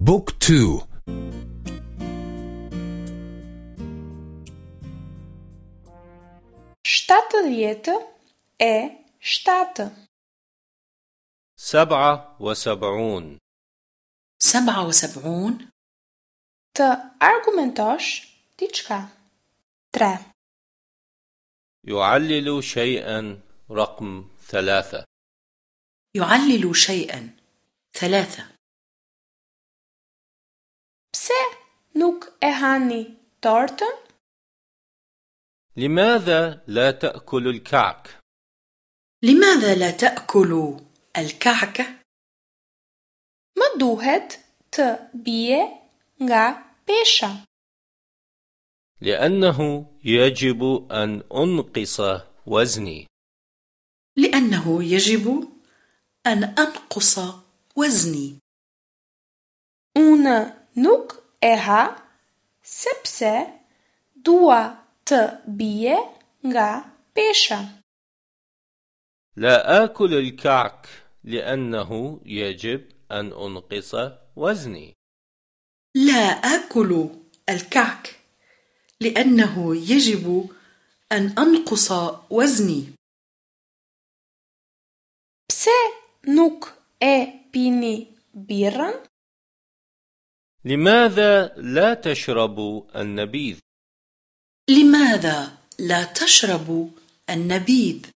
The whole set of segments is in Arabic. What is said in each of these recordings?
book two shtatëdhjetë e shtatë سبعة وسبعون. سبعة وسبعون. të argumentosh diçka tre يعلل شيئا رقم ثلاثة. يعلل شيئا. ثلاثة pse nuk e tortën لماذا لا تأكل الكعك؟ لماذا لا تأكل الكعكة؟ më duhet të bie nga pesha لأنه يجب أن أنقص وزني لأنه يجب أن أنقص وزني unë nuk e ha sepse dua të bie nga pesha. لا آكل الكعك لأنه يجب أن أنقص وزني لا آكل الكعك لأنه يجب أن أنقص وزني pse nuk e pini birrën لماذا لا تشرب النبيذ؟ لماذا لا تشرب النبيذ؟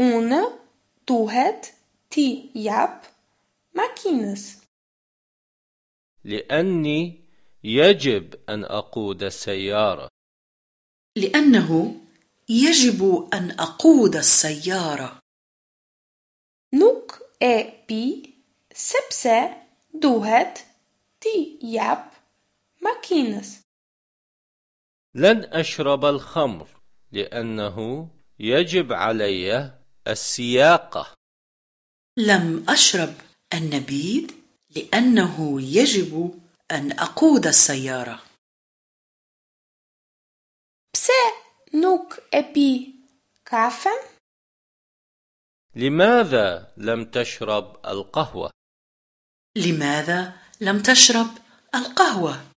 unë duhet ti jap makinës لأني يجب أن أقود السيارة لأنه يجب أن أقود السيارة nuk e pi sepse duhet ti jap makinës لن أشرب الخمر لأنه يجب علي السياقة لم أشرب النبيذ لأنه يجب أن أقود السيارة. Pse nuk e pi kafen لماذا لم تشرب القهوة؟ لماذا لم تشرب القهوة؟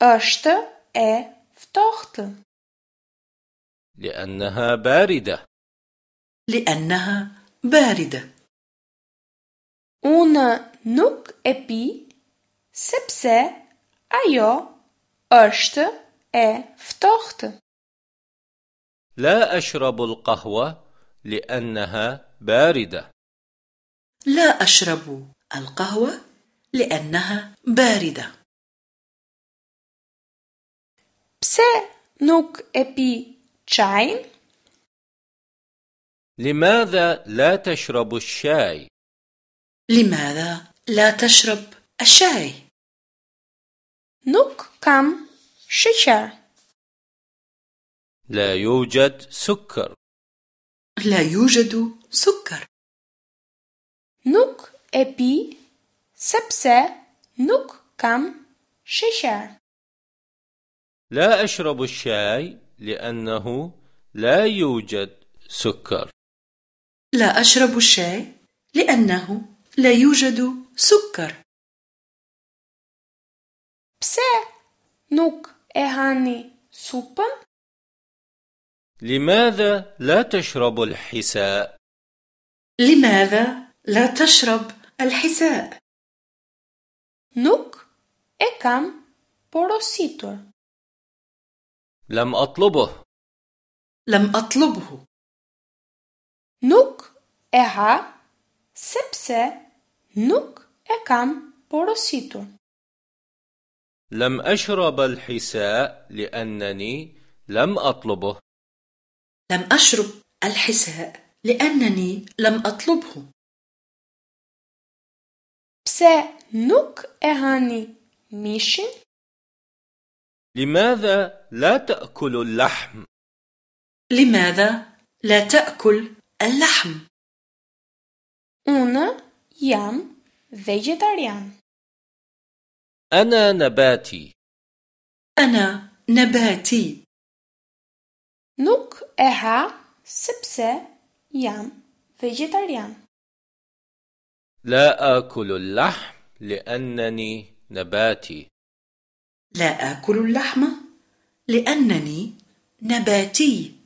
është e ftohtë لأنها باردة. لأنها باردة. unë nuk e pi sepse ajo është e ftohtë لا أشرب القهوة لأنها باردة. لا أشرب القهوة لأنها باردة. Pse nuk e pi çajin لماذا لا تشرب الشاي؟ لماذا لا تشرب الشاي؟ nuk kam sheqer لا يوجد سكر. لا يوجد سكر. Nuk e pi sepse nuk kam sheqer لا أشرب الشاي لأنه لا يوجد سكر. لا أشرب الشاي لأنه لا يوجد سكر. Nuk e hani supën? لماذا لا تشرب الحساء؟ لماذا لا تشرب الحساء؟ Nuk e kam porositur. لم أطلبه لم أطلبه nuk e ha sepse nuk e kam porositur. لم أشرب الحساء لأنني لم أطلبه لم أشرب الحساء لأنني لم أطلبه pse nuk e hani mishin لماذا لا تأكل اللحم؟ لماذا لا تأكل اللحم؟ unë jam vegetarian أنا نباتي أنا نباتي nuk e ha sepse jam vegetarian لا آكل اللحم لأنني نباتي. لا آكل اللحم لأنني نباتي.